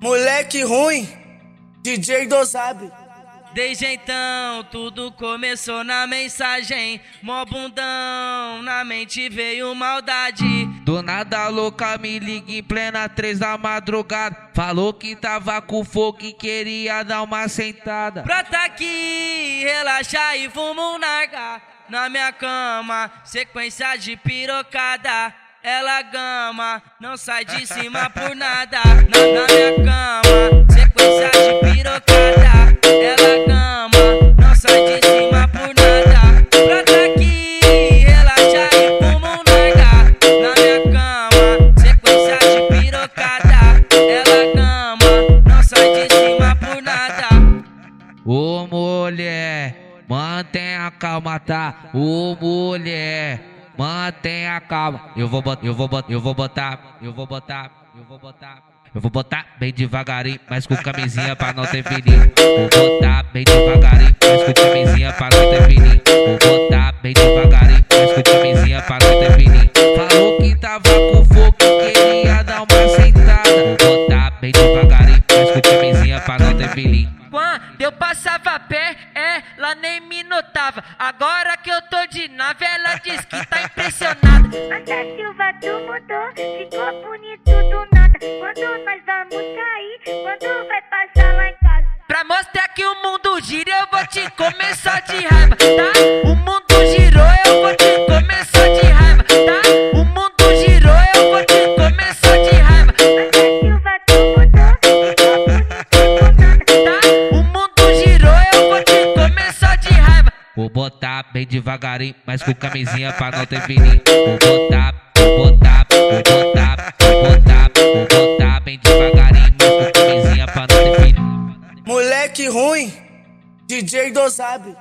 Moleque ruim, DJ Dozab. Desde então tudo começou na mensagem, mó bundão, na mente veio maldade. Do nada louca me liga em plena três da madrugada. Falou que tava com fogo e queria dar uma sentada. Brota aqui, relaxa e vamos nargar. Na minha cama, sequência de pirocada. Ela gama, não sai de cima por nada. Na, minha cama, sequência de pirocada. Ela gama, não sai de cima por nada. Brota aqui, relaxa e vamos nargar. Na minha cama, sequência de pirocada. Ela gama, não sai de cima por nada. Ô mulher, mantenha calma, tá? Ô mulher, mantenha calma. Eu vou botar, eu vou botar, eu vou botar, eu vou botar, eu vou botar. Eu vou botar bem devagarinho, mas com camisinha pra não ter perigo. Vou botar bem devagarinho, mas com camisinha pra não ter perigo. Vou botar bem devagarinho, mas com camisinha pra não ter perigo. Falou que tava com fogo queria dar uma sentada. Vou botar bem devagarinho, mas com camisinha pra não ter perigo. Eu passava a pé, ela nem me notava. Agora que eu tô de nave, ela diz que tá impressionada. Mas a Silva tu mudou, ficou bonito do nada. Quando nós vamos sair, quando vai passar lá em casa. Pra mostrar que o mundo gira, eu vou te comer só de raiva, Vou botar bem devagarinho, mas com camisinha pra não ter perigo. Vou botar, vou botar, vou botar, vou botar, vou botar bem devagarinho, mas com camisinha pra não ter perigo. Moleque ruim, DJ Dozab.